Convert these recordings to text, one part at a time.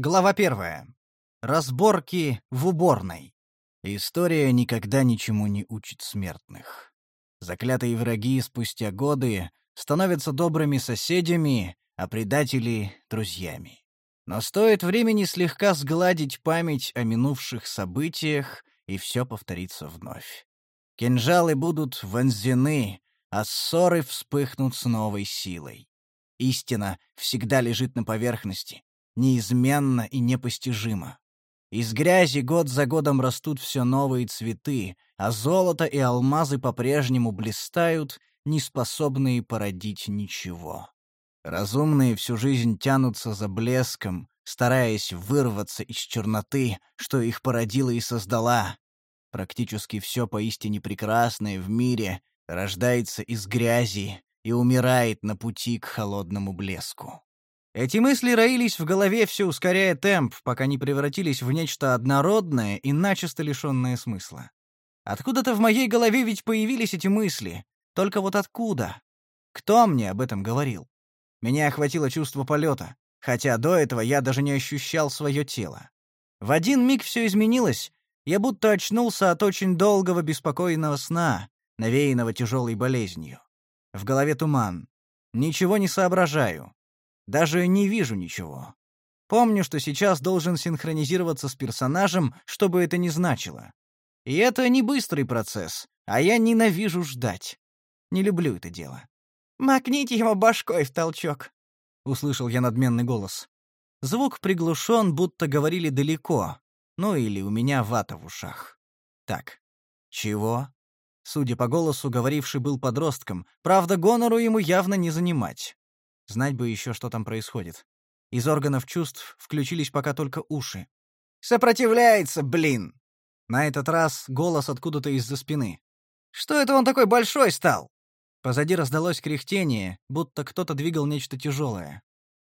Глава первая. Разборки в уборной. История никогда ничему не учит смертных. Заклятые враги спустя годы становятся добрыми соседями, а предатели — друзьями. Но стоит времени слегка сгладить память о минувших событиях, и все повторится вновь. Кинжалы будут вонзены, а ссоры вспыхнут с новой силой. Истина всегда лежит на поверхности, неизменно и непостижимо. Из грязи год за годом растут все новые цветы, а золото и алмазы по-прежнему блистают, неспособные породить ничего. Разумные всю жизнь тянутся за блеском, стараясь вырваться из черноты, что их породила и создала. Практически все поистине прекрасное в мире рождается из грязи и умирает на пути к холодному блеску. Эти мысли роились в голове, все ускоряя темп, пока не превратились в нечто однородное и начисто лишенное смысла. Откуда-то в моей голове ведь появились эти мысли. Только вот откуда? Кто мне об этом говорил? Меня охватило чувство полета, хотя до этого я даже не ощущал свое тело. В один миг все изменилось, я будто очнулся от очень долгого беспокойного сна, навеянного тяжелой болезнью. В голове туман. Ничего не соображаю. Даже не вижу ничего. Помню, что сейчас должен синхронизироваться с персонажем, что бы это ни значило. И это не быстрый процесс, а я ненавижу ждать. Не люблю это дело. «Макните его башкой в толчок», — услышал я надменный голос. Звук приглушен, будто говорили далеко. Ну или у меня вата в ушах. Так. Чего? Судя по голосу, говоривший был подростком. Правда, гонору ему явно не занимать. Знать бы еще, что там происходит. Из органов чувств включились пока только уши. «Сопротивляется, блин!» На этот раз голос откуда-то из-за спины. «Что это он такой большой стал?» Позади раздалось кряхтение, будто кто-то двигал нечто тяжелое.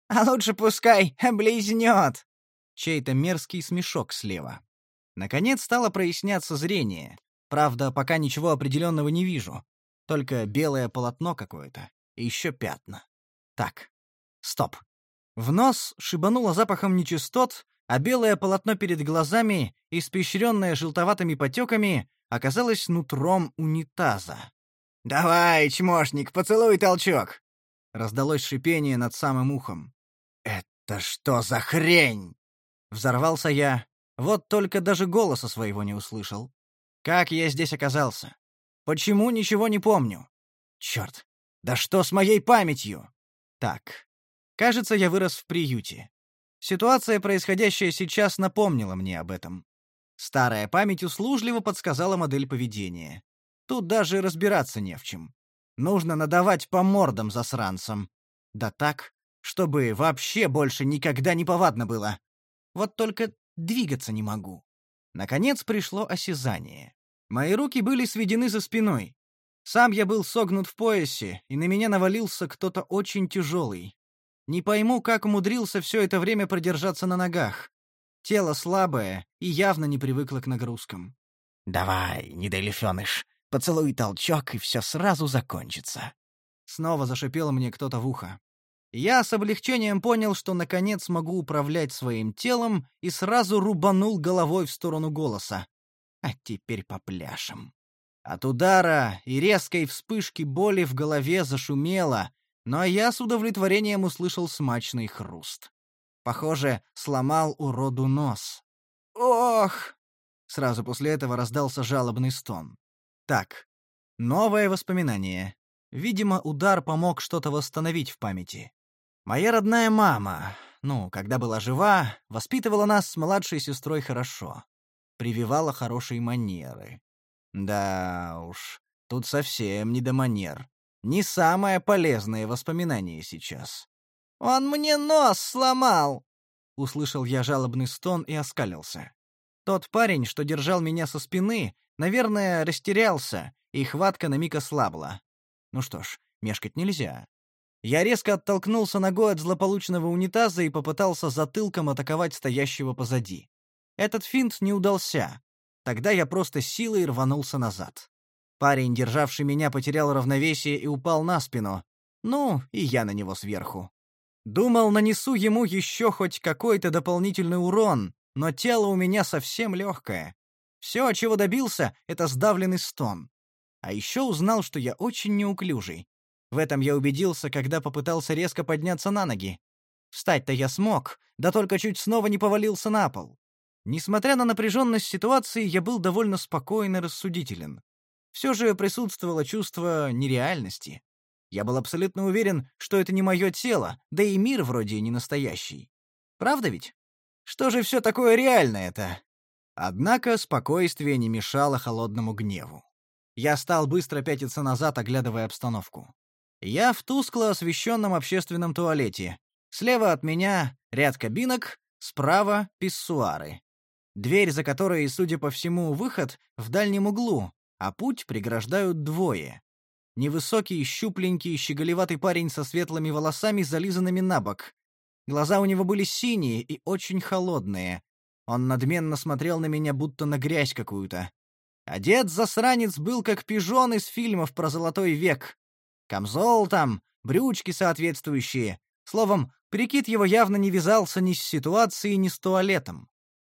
«А лучше пускай облизнет!» Чей-то мерзкий смешок слева. Наконец стало проясняться зрение. Правда, пока ничего определенного не вижу. Только белое полотно какое-то. И еще пятна. Так, стоп. В нос шибануло запахом нечистот, а белое полотно перед глазами, испещренное желтоватыми потеками, оказалось нутром унитаза. «Давай, чмошник, поцелуй толчок!» Раздалось шипение над самым ухом. «Это что за хрень?» Взорвался я. Вот только даже голоса своего не услышал. Как я здесь оказался? Почему ничего не помню? Черт, да что с моей памятью? Так, кажется, я вырос в приюте. Ситуация, происходящая сейчас, напомнила мне об этом. Старая память услужливо подсказала модель поведения. Тут даже разбираться не в чем. Нужно надавать по мордам засранцам. Да так, чтобы вообще больше никогда не повадно было. Вот только двигаться не могу. Наконец пришло осязание. Мои руки были сведены за спиной. Сам я был согнут в поясе, и на меня навалился кто-то очень тяжелый. Не пойму, как умудрился все это время продержаться на ногах. Тело слабое и явно не привыкло к нагрузкам. «Давай, недолефеныш, поцелуй толчок, и все сразу закончится». Снова зашипел мне кто-то в ухо. Я с облегчением понял, что наконец могу управлять своим телом, и сразу рубанул головой в сторону голоса. А теперь попляшем. От удара и резкой вспышки боли в голове зашумело, но я с удовлетворением услышал смачный хруст. Похоже, сломал уроду нос. «Ох!» Сразу после этого раздался жалобный стон. Так, новое воспоминание. Видимо, удар помог что-то восстановить в памяти. Моя родная мама, ну, когда была жива, воспитывала нас с младшей сестрой хорошо. Прививала хорошие манеры. Да уж, тут совсем не до манер. Не самое полезное воспоминание сейчас. «Он мне нос сломал!» Услышал я жалобный стон и оскалился. Тот парень, что держал меня со спины, наверное, растерялся, и хватка на миг ослабла. Ну что ж, мешкать нельзя. Я резко оттолкнулся ногой от злополучного унитаза и попытался затылком атаковать стоящего позади. Этот финт не удался. Тогда я просто силой рванулся назад. Парень, державший меня, потерял равновесие и упал на спину. Ну, и я на него сверху. Думал, нанесу ему еще хоть какой-то дополнительный урон, но тело у меня совсем легкое. Все, чего добился, — это сдавленный стон. А еще узнал, что я очень неуклюжий. В этом я убедился, когда попытался резко подняться на ноги. Встать-то я смог, да только чуть снова не повалился на пол. Несмотря на напряженность ситуации, я был довольно спокоен и рассудителен. Все же присутствовало чувство нереальности. Я был абсолютно уверен, что это не мое тело, да и мир вроде не настоящий. Правда ведь? Что же все такое реальное-то? Однако спокойствие не мешало холодному гневу. Я стал быстро пятиться назад, оглядывая обстановку. Я в тускло освещенном общественном туалете. Слева от меня ряд кабинок, справа — писсуары. Дверь, за которой, судя по всему, выход, в дальнем углу, а путь преграждают двое. Невысокий, щупленький, щеголеватый парень со светлыми волосами, зализанными на бок. Глаза у него были синие и очень холодные. Он надменно смотрел на меня, будто на грязь какую-то. Одет засранец был как пижон из фильмов про золотой век. Камзол там, брючки соответствующие. Словом, прикид его явно не вязался ни с ситуацией, ни с туалетом.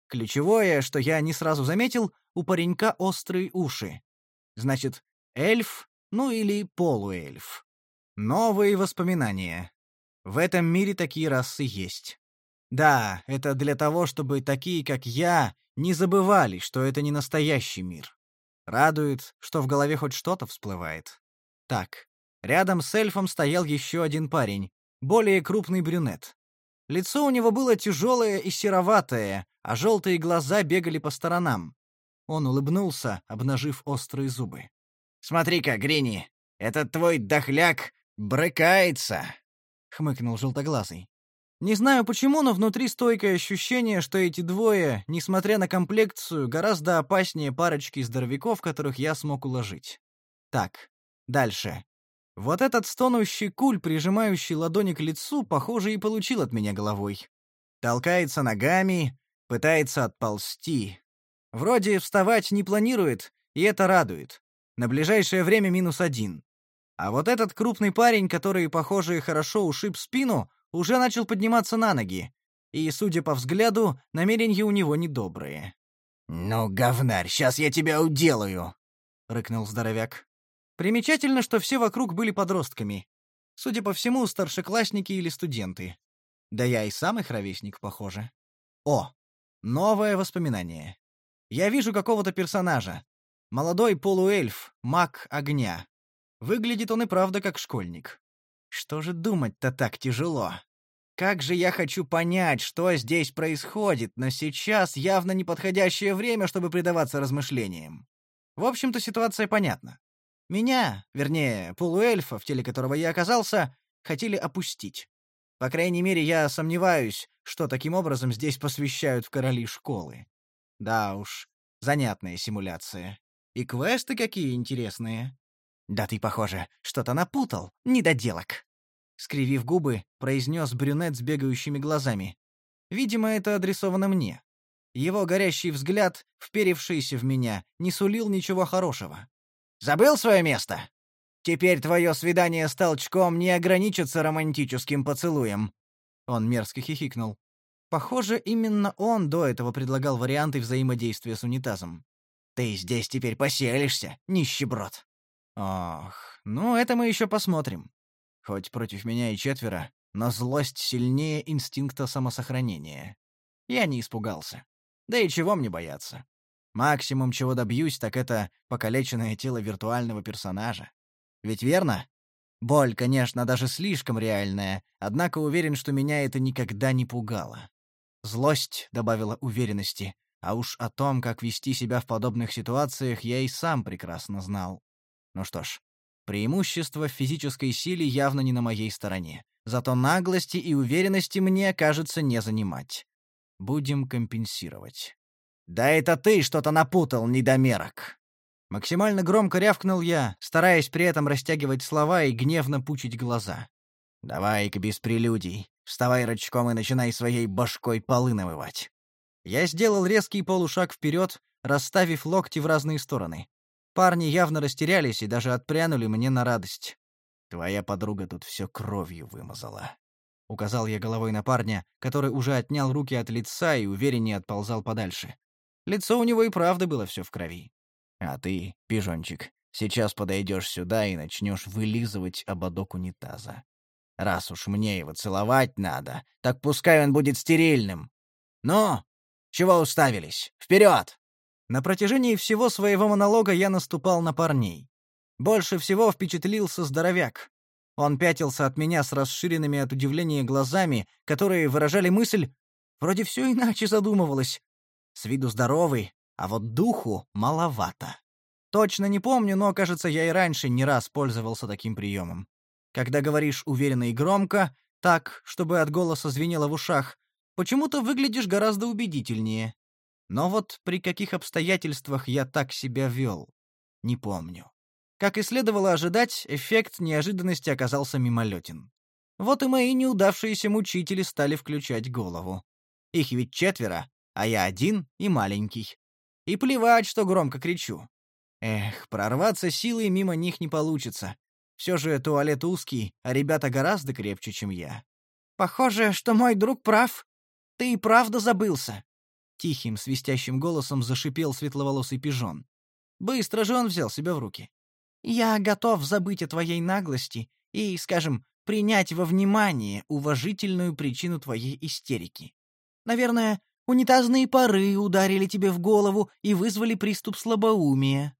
Ключевое, что я не сразу заметил, у паренька острые уши. Значит, эльф, ну или полуэльф. Новые воспоминания. В этом мире такие расы есть. Да, это для того, чтобы такие, как я, не забывали, что это не настоящий мир. Радует, что в голове хоть что-то всплывает. Так, рядом с эльфом стоял еще один парень, более крупный брюнет. Лицо у него было тяжелое и сероватое, а желтые глаза бегали по сторонам. Он улыбнулся, обнажив острые зубы. «Смотри-ка, Грини, этот твой дохляк брыкается!» — хмыкнул желтоглазый. Не знаю почему, но внутри стойкое ощущение, что эти двое, несмотря на комплекцию, гораздо опаснее парочки здоровяков, которых я смог уложить. Так, дальше. Вот этот стонущий куль, прижимающий ладони к лицу, похоже, и получил от меня головой. Толкается ногами, пытается отползти. Вроде вставать не планирует, и это радует. На ближайшее время минус один. А вот этот крупный парень, который, похоже, хорошо ушиб спину, уже начал подниматься на ноги. И, судя по взгляду, намерения у него недобрые. «Ну, говнарь, сейчас я тебя уделаю!» — рыкнул здоровяк. Примечательно, что все вокруг были подростками. Судя по всему, старшеклассники или студенты. Да я и сам их ровесник, похоже. О, новое воспоминание. Я вижу какого-то персонажа. Молодой полуэльф, маг огня. Выглядит он и правда как школьник. Что же думать-то так тяжело? Как же я хочу понять, что здесь происходит, но сейчас явно неподходящее время, чтобы предаваться размышлениям. В общем-то, ситуация понятна. Меня, вернее, полуэльфа, в теле которого я оказался, хотели опустить. По крайней мере, я сомневаюсь, что таким образом здесь посвящают в короли школы. Да уж, занятная симуляция. И квесты какие интересные. Да ты, похоже, что-то напутал, недоделок. Скривив губы, произнес брюнет с бегающими глазами. Видимо, это адресовано мне. Его горящий взгляд, вперевшийся в меня, не сулил ничего хорошего. Забыл свое место? Теперь твое свидание с толчком не ограничится романтическим поцелуем. Он мерзко хихикнул. Похоже, именно он до этого предлагал варианты взаимодействия с унитазом. Ты здесь теперь поселишься, нищеброд. Ох, ну это мы еще посмотрим. Хоть против меня и четверо, но злость сильнее инстинкта самосохранения. Я не испугался. Да и чего мне бояться? Максимум, чего добьюсь, так это покалеченное тело виртуального персонажа. Ведь верно? Боль, конечно, даже слишком реальная, однако уверен, что меня это никогда не пугало. Злость добавила уверенности, а уж о том, как вести себя в подобных ситуациях, я и сам прекрасно знал. Ну что ж, преимущество в физической силе явно не на моей стороне. Зато наглости и уверенности мне, кажется, не занимать. Будем компенсировать. «Да это ты что-то напутал, недомерок!» Максимально громко рявкнул я, стараясь при этом растягивать слова и гневно пучить глаза. «Давай-ка без прелюдий. Вставай рычком и начинай своей башкой полы навывать». Я сделал резкий полушаг вперед, расставив локти в разные стороны. Парни явно растерялись и даже отпрянули мне на радость. Твоя подруга тут все кровью вымазала. указал я головой на парня, который уже отнял руки от лица и увереннее отползал подальше. Лицо у него и правда было все в крови. А ты, пижончик, сейчас подойдешь сюда и начнешь вылизывать ободок унитаза. Раз уж мне его целовать надо, так пускай он будет стерильным. Ну, чего уставились? Вперед! На протяжении всего своего монолога я наступал на парней. Больше всего впечатлился здоровяк. Он пятился от меня с расширенными от удивления глазами, которые выражали мысль «вроде все иначе задумывалось». С виду здоровый, а вот духу маловато. Точно не помню, но, кажется, я и раньше не раз пользовался таким приемом. Когда говоришь уверенно и громко, так, чтобы от голоса звенело в ушах, почему-то выглядишь гораздо убедительнее. Но вот при каких обстоятельствах я так себя вел, не помню. Как и следовало ожидать, эффект неожиданности оказался мимолетен. Вот и мои неудавшиеся мучители стали включать голову. Их ведь четверо, а я один и маленький. И плевать, что громко кричу. Эх, прорваться силой мимо них не получится. Все же туалет узкий, а ребята гораздо крепче, чем я. Похоже, что мой друг прав. Ты и правда забылся. Тихим, свистящим голосом зашипел светловолосый пижон. Быстро же он взял себя в руки. Я готов забыть о твоей наглости и, скажем, принять во внимание уважительную причину твоей истерики. Наверное, унитазные пары ударили тебе в голову и вызвали приступ слабоумия.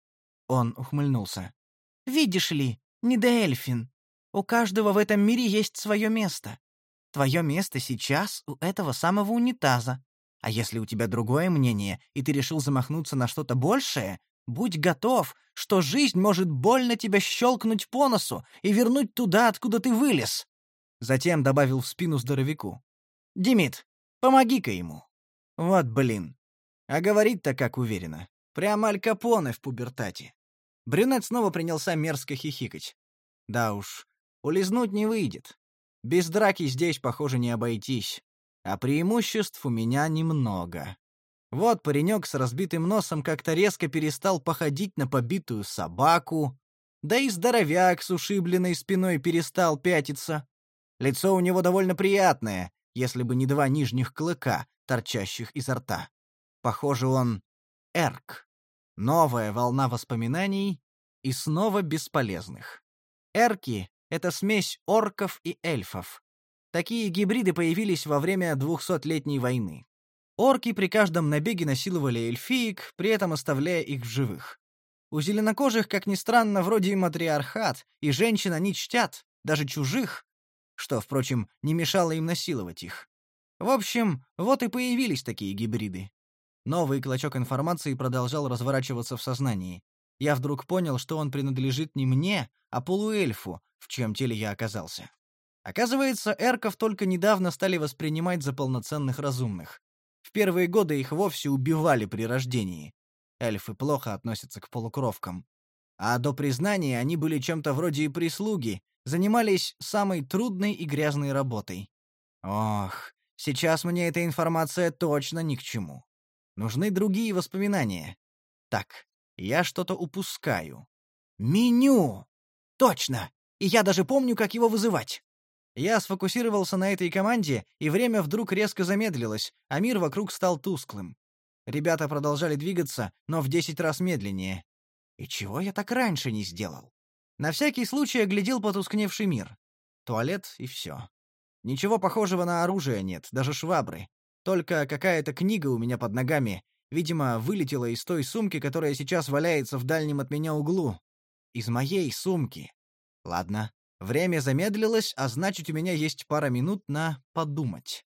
Он ухмыльнулся. Видишь ли, не Недоэльфин. У каждого в этом мире есть свое место. Твое место сейчас у этого самого унитаза. А если у тебя другое мнение, и ты решил замахнуться на что-то большее, будь готов, что жизнь может больно тебя щелкнуть по носу и вернуть туда, откуда ты вылез. Затем добавил в спину здоровяку. «Димит, помоги-ка ему». Вот блин. А говорит-то как уверенно. Прямо Аль Капоне в пубертате. Брюнет снова принялся мерзко хихикать. Да уж, улизнуть не выйдет. Без драки здесь, похоже, не обойтись. А преимуществ у меня немного. Вот паренек с разбитым носом как-то резко перестал походить на побитую собаку, да и здоровяк с ушибленной спиной перестал пятиться. Лицо у него довольно приятное, если бы не два нижних клыка, торчащих изо рта. Похоже, он эрк. Новая волна воспоминаний и снова бесполезных. Эрки — это смесь орков и эльфов. Такие гибриды появились во время двухсотлетней войны. Орки при каждом набеге насиловали эльфиек, при этом оставляя их в живых. У зеленокожих, как ни странно, вроде матриархат, и женщин они чтят, даже чужих, что, впрочем, не мешало им насиловать их. В общем, вот и появились такие гибриды. Новый клочок информации продолжал разворачиваться в сознании. Я вдруг понял, что он принадлежит не мне, а полуэльфу, в чьем теле я оказался. Оказывается, эрков только недавно стали воспринимать за полноценных разумных. В первые годы их вовсе убивали при рождении. Эльфы плохо относятся к полукровкам. А до признания они были чем-то вроде и прислуги, занимались самой трудной и грязной работой. Ох, сейчас мне эта информация точно ни к чему. Нужны другие воспоминания. Так, я что-то упускаю. Меню! Точно! И я даже помню, как его вызывать. Я сфокусировался на этой команде, и время вдруг резко замедлилось, а мир вокруг стал тусклым. Ребята продолжали двигаться, но в десять раз медленнее. И чего я так раньше не сделал? На всякий случай оглядел потускневший мир. Туалет и все. Ничего похожего на оружие нет, даже швабры. Только какая-то книга у меня под ногами, видимо, вылетела из той сумки, которая сейчас валяется в дальнем от меня углу. Из моей сумки. Ладно, время замедлилось, а значит, у меня есть пара минут на подумать.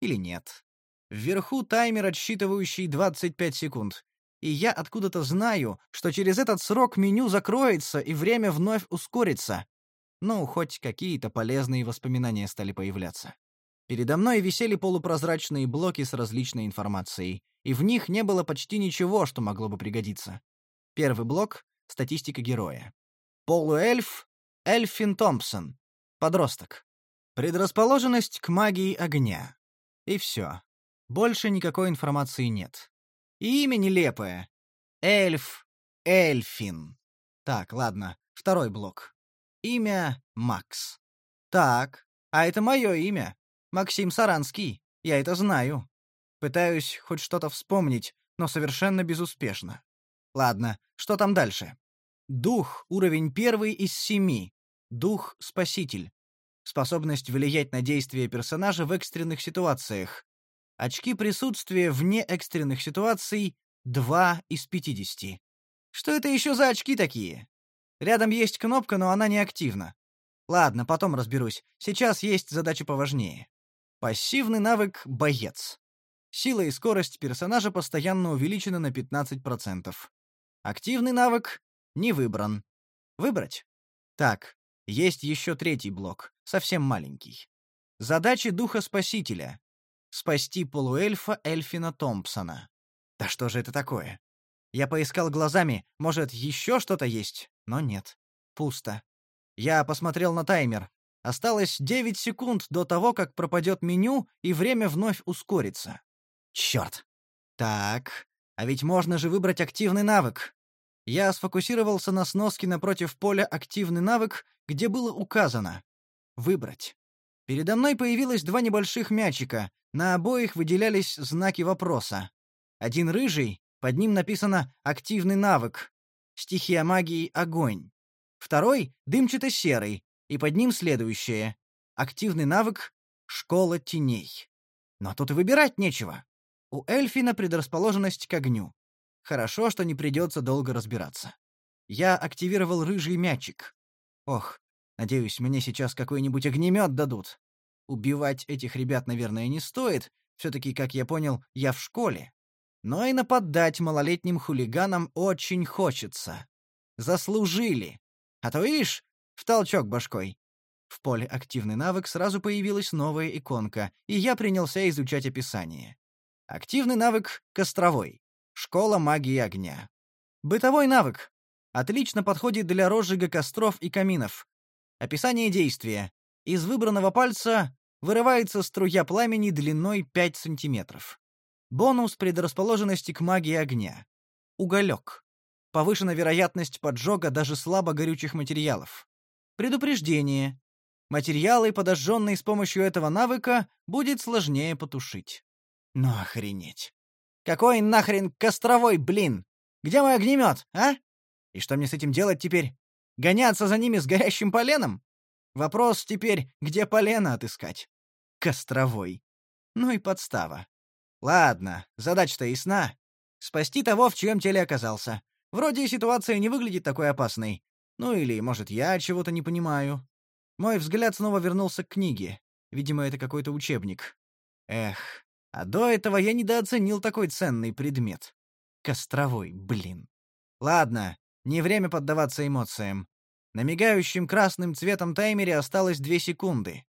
Или нет. Вверху таймер, отсчитывающий 25 секунд. И я откуда-то знаю, что через этот срок меню закроется и время вновь ускорится. Ну, хоть какие-то полезные воспоминания стали появляться. Передо мной висели полупрозрачные блоки с различной информацией, и в них не было почти ничего, что могло бы пригодиться. Первый блок — статистика героя. Полуэльф — Эльфин Томпсон. Подросток. Предрасположенность к магии огня. И все. Больше никакой информации нет. Имя нелепое. Эльф Эльфин. Так, ладно, второй блок. Имя Макс. Так, а это мое имя. Максим Саранский. Я это знаю. Пытаюсь хоть что-то вспомнить, но совершенно безуспешно. Ладно, что там дальше? Дух — уровень первый из семи. Дух — спаситель. Способность влиять на действия персонажа в экстренных ситуациях. Очки присутствия вне экстренных ситуаций — два из пятидесяти. Что это еще за очки такие? Рядом есть кнопка, но она не активна. Ладно, потом разберусь. Сейчас есть задача поважнее. Пассивный навык «Боец». Сила и скорость персонажа постоянно увеличены на 15%. Активный навык не выбран. Выбрать? Так, есть еще третий блок, совсем маленький. Задачи Духа Спасителя. Спасти полуэльфа Эльфина Томпсона. Да что же это такое? Я поискал глазами, может, еще что-то есть, но нет. Пусто. Я посмотрел на таймер. Осталось 9 секунд до того, как пропадет меню, и время вновь ускорится. Черт. Так, а ведь можно же выбрать активный навык. Я сфокусировался на сноске напротив поля «Активный навык», где было указано «Выбрать». Передо мной появилось два небольших мячика, на обоих выделялись знаки вопроса. Один рыжий, под ним написано «Активный навык», стихия магии «Огонь». Второй — дымчато-серый, и под ним следующее. Активный навык — школа теней. Но тут и выбирать нечего. У Эльфина предрасположенность к огню. Хорошо, что не придется долго разбираться. Я активировал рыжий мячик. Ох, надеюсь, мне сейчас какой-нибудь огнемет дадут. Убивать этих ребят, наверное, не стоит. Все-таки, как я понял, я в школе. Но и нападать малолетним хулиганам очень хочется. Заслужили. А то, ишь, в толчок башкой. В поле «Активный навык» сразу появилась новая иконка, и я принялся изучать описание. Активный навык — костровой. Школа магии огня. Бытовой навык. Отлично подходит для розжига костров и каминов. Описание действия. Из выбранного пальца вырывается струя пламени длиной 5 сантиметров. Бонус предрасположенности к магии огня. Уголек повышена вероятность поджога даже слабо горючих материалов. Предупреждение. Материалы, подожженные с помощью этого навыка, будет сложнее потушить. Ну охренеть. Какой нахрен костровой, блин? Где мой огнемет, а? И что мне с этим делать теперь? Гоняться за ними с горящим поленом? Вопрос теперь, где полено отыскать? Костровой. Ну и подстава. Ладно, задача-то ясна. Спасти того, в чьем теле оказался. Вроде ситуация не выглядит такой опасной. Ну или, может, я чего-то не понимаю. Мой взгляд снова вернулся к книге. Видимо, это какой-то учебник. Эх, а до этого я недооценил такой ценный предмет. Костровой, блин. Ладно, не время поддаваться эмоциям. На мигающем красным цветом таймере осталось две секунды.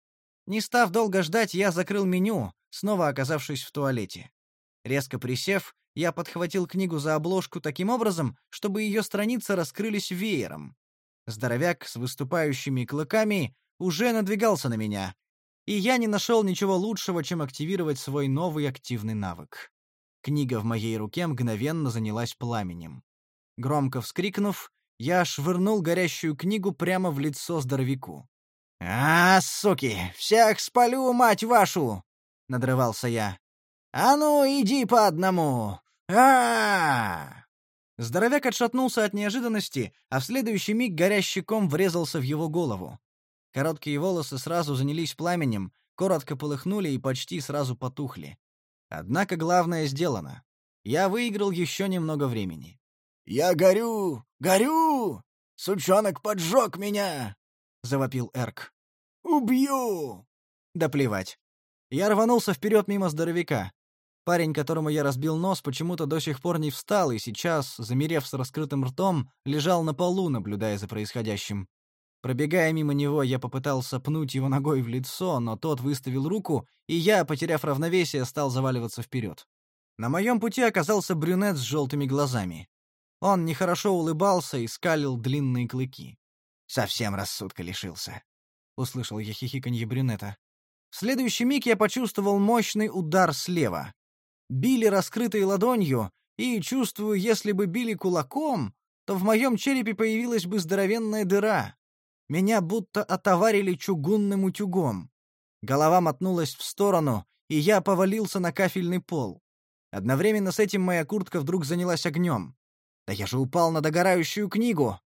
Не став долго ждать, я закрыл меню, снова оказавшись в туалете. Резко присев, я подхватил книгу за обложку таким образом, чтобы ее страницы раскрылись веером. Здоровяк с выступающими клыками уже надвигался на меня, и я не нашел ничего лучшего, чем активировать свой новый активный навык. Книга в моей руке мгновенно занялась пламенем. Громко вскрикнув, я швырнул горящую книгу прямо в лицо здоровяку. «А, суки, всех спалю, мать вашу!» — надрывался я. «А ну, иди по одному! а Здоровяк отшатнулся от неожиданности, а в следующий миг горящий ком врезался в его голову. Короткие волосы сразу занялись пламенем, коротко полыхнули и почти сразу потухли. Однако главное сделано. Я выиграл еще немного времени. «Я горю! Горю! Сучонок поджег меня!» — завопил Эрк. «Убью!» «Да плевать». Я рванулся вперед мимо здоровяка. Парень, которому я разбил нос, почему-то до сих пор не встал и сейчас, замерев с раскрытым ртом, лежал на полу, наблюдая за происходящим. Пробегая мимо него, я попытался пнуть его ногой в лицо, но тот выставил руку, и я, потеряв равновесие, стал заваливаться вперед. На моем пути оказался брюнет с желтыми глазами. Он нехорошо улыбался и скалил длинные клыки. «Совсем рассудка лишился», — услышал я хихиканье брюнета. В следующий миг я почувствовал мощный удар слева били раскрытой ладонью, и, чувствую, если бы били кулаком, то в моем черепе появилась бы здоровенная дыра. Меня будто отоварили чугунным утюгом. Голова мотнулась в сторону, и я повалился на кафельный пол. Одновременно с этим моя куртка вдруг занялась огнем. Да я же упал на догорающую книгу.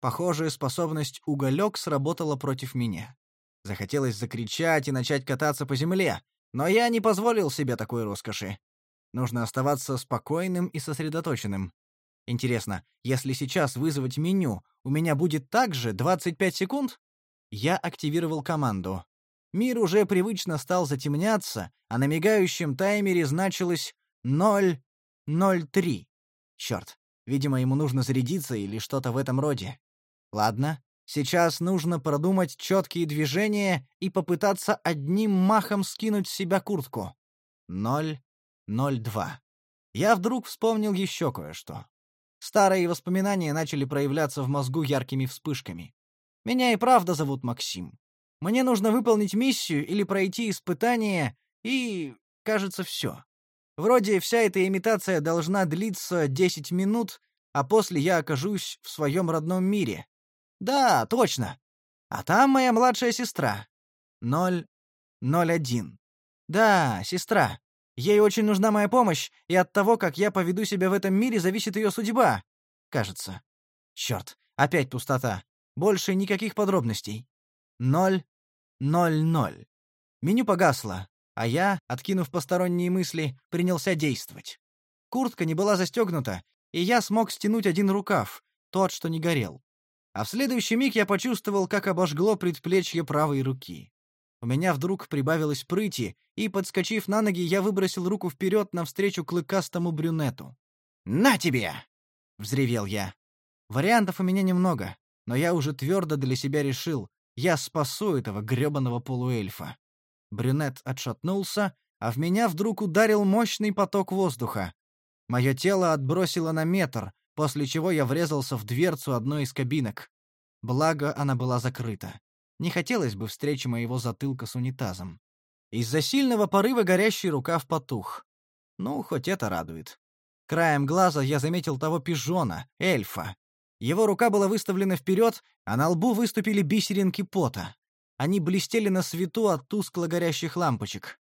Похожая способность уголек сработала против меня. Захотелось закричать и начать кататься по земле, но я не позволил себе такой роскоши. Нужно оставаться спокойным и сосредоточенным. Интересно, если сейчас вызвать меню, у меня будет также 25 секунд? Я активировал команду. Мир уже привычно стал затемняться, а на мигающем таймере значилось 0.03. Черт, видимо, ему нужно зарядиться или что-то в этом роде. Ладно, сейчас нужно продумать четкие движения и попытаться одним махом скинуть с себя куртку. 0.02. Я вдруг вспомнил еще кое-что. Старые воспоминания начали проявляться в мозгу яркими вспышками. Меня и правда зовут Максим. Мне нужно выполнить миссию или пройти испытание, и, кажется, все. Вроде вся эта имитация должна длиться 10 минут, а после я окажусь в своем родном мире. Да, точно. А там моя младшая сестра. Ноль... Ноль один. Да, сестра. Ей очень нужна моя помощь, и от того, как я поведу себя в этом мире, зависит ее судьба. Кажется. Черт, опять пустота. Больше никаких подробностей. Ноль, ноль, ноль. Меню погасло, а я, откинув посторонние мысли, принялся действовать. Куртка не была застегнута, и я смог стянуть один рукав, тот, что не горел. А в следующий миг я почувствовал, как обожгло предплечье правой руки. У меня вдруг прибавилось прыти, и, подскочив на ноги, я выбросил руку вперед навстречу клыкастому брюнету. «На тебе!» — взревел я. Вариантов у меня немного, но я уже твердо для себя решил, я спасу этого грёбаного полуэльфа. Брюнет отшатнулся, а в меня вдруг ударил мощный поток воздуха. Мое тело отбросило на метр, после чего я врезался в дверцу одной из кабинок. Благо, она была закрыта. Не хотелось бы встречи моего затылка с унитазом. Из-за сильного порыва горящий рукав потух. Ну, хоть это радует. Краем глаза я заметил того пижона, эльфа. Его рука была выставлена вперед, а на лбу выступили бисеринки пота. Они блестели на свету от тускло горящих лампочек.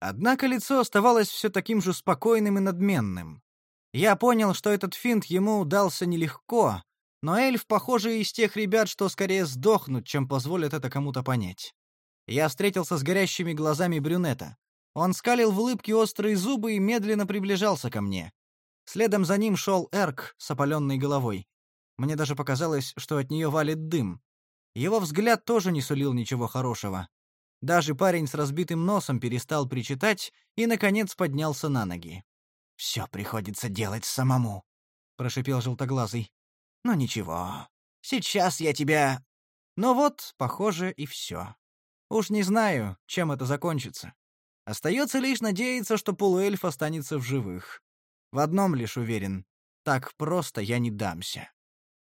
Однако лицо оставалось все таким же спокойным и надменным. Я понял, что этот финт ему удался нелегко, но эльф, похоже, из тех ребят, что скорее сдохнут, чем позволят это кому-то понять. Я встретился с горящими глазами брюнета. Он скалил в улыбке острые зубы и медленно приближался ко мне. Следом за ним шел Эрк с опаленной головой. Мне даже показалось, что от нее валит дым. Его взгляд тоже не сулил ничего хорошего. Даже парень с разбитым носом перестал причитать и, наконец, поднялся на ноги. «Все приходится делать самому», — прошипел желтоглазый. Ну ничего, сейчас я тебя... Ну вот, похоже, и все. Уж не знаю, чем это закончится. Остается лишь надеяться, что полуэльф останется в живых. В одном лишь уверен. Так просто я не дамся.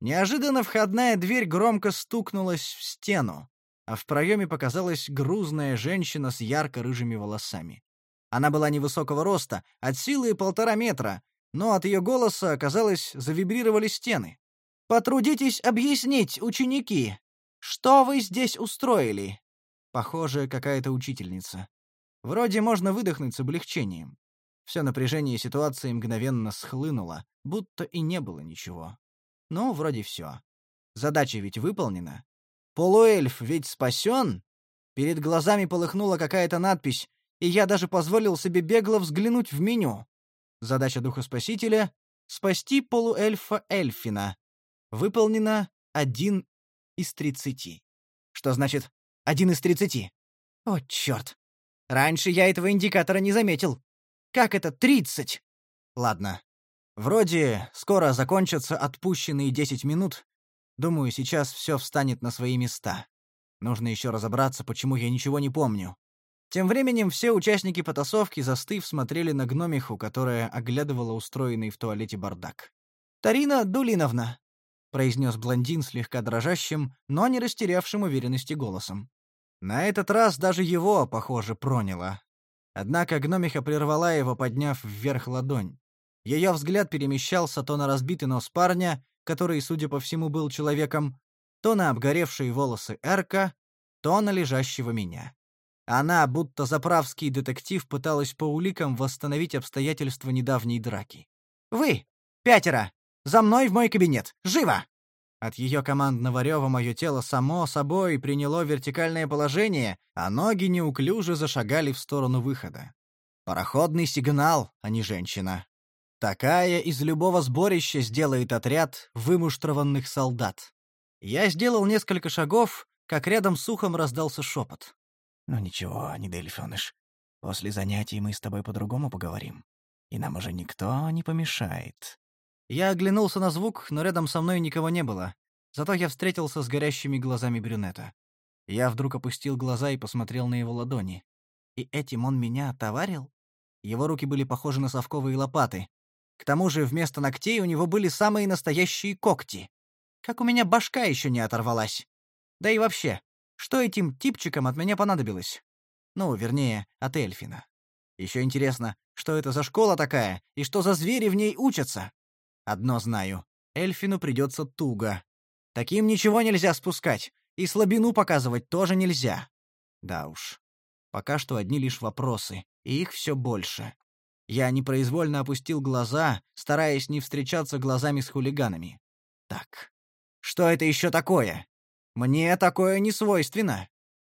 Неожиданно входная дверь громко стукнулась в стену, а в проеме показалась грузная женщина с ярко-рыжими волосами. Она была невысокого роста, от силы полтора метра, но от ее голоса, казалось, завибрировали стены. Потрудитесь объяснить, ученики, что вы здесь устроили? Похоже, какая-то учительница. Вроде можно выдохнуть с облегчением. Все напряжение ситуации мгновенно схлынуло, будто и не было ничего. Ну, вроде все. Задача ведь выполнена. Полуэльф ведь спасен? Перед глазами полыхнула какая-то надпись, и я даже позволил себе бегло взглянуть в меню. Задача духоспасителя — спасти полуэльфа Эльфина, Выполнено один из тридцати. Что значит один из тридцати? О, черт! Раньше я этого индикатора не заметил. Как это тридцать? Ладно. Вроде скоро закончатся отпущенные десять минут. Думаю, сейчас все встанет на свои места. Нужно еще разобраться, почему я ничего не помню. Тем временем все участники потасовки, застыв, смотрели на гномиху, которая оглядывала устроенный в туалете бардак. «Тарина Дулиновна, — произнес блондин слегка дрожащим, но не растерявшим уверенности голосом. На этот раз даже его, похоже, проняло. Однако гномиха прервала его, подняв вверх ладонь. Ее взгляд перемещался то на разбитый нос парня, который, судя по всему, был человеком, то на обгоревшие волосы Эрка, то на лежащего меня. Она, будто заправский детектив, пыталась по уликам восстановить обстоятельства недавней драки. «Вы! Пятеро! За мной в мой кабинет! Живо!» От ее командного рева мое тело само собой приняло вертикальное положение, а ноги неуклюже зашагали в сторону выхода. Пароходный сигнал, а не женщина. Такая из любого сборища сделает отряд вымуштрованных солдат. Я сделал несколько шагов, как рядом с ухом раздался шепот. «Ну ничего, не Дельфёныш. После занятий мы с тобой по-другому поговорим. И нам уже никто не помешает». Я оглянулся на звук, но рядом со мной никого не было. Зато я встретился с горящими глазами брюнета. Я вдруг опустил глаза и посмотрел на его ладони. И этим он меня отоварил? Его руки были похожи на совковые лопаты. К тому же вместо ногтей у него были самые настоящие когти. Как у меня башка еще не оторвалась. Да и вообще, что этим типчикам от меня понадобилось? Ну, вернее, от Эльфина. Еще интересно, что это за школа такая и что за звери в ней учатся? Одно знаю. Эльфину придется туго. Таким ничего нельзя спускать, и слабину показывать тоже нельзя. Да уж. Пока что одни лишь вопросы, и их все больше. Я непроизвольно опустил глаза, стараясь не встречаться глазами с хулиганами. Так. Что это еще такое? Мне такое не свойственно.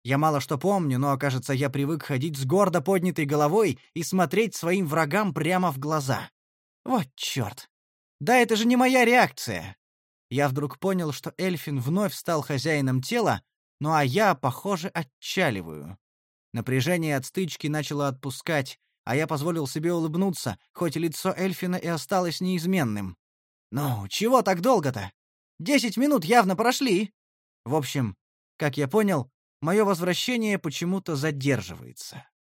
Я мало что помню, но, кажется, я привык ходить с гордо поднятой головой и смотреть своим врагам прямо в глаза. Вот чёрт. Да это же не моя реакция. Я вдруг понял, что Эльфин вновь стал хозяином тела, ну а я, похоже, отчаливаю. Напряжение от стычки начало отпускать, а я позволил себе улыбнуться, хоть лицо Эльфина и осталось неизменным. «Ну, чего так долго-то? Десять минут явно прошли!» В общем, как я понял, мое возвращение почему-то задерживается.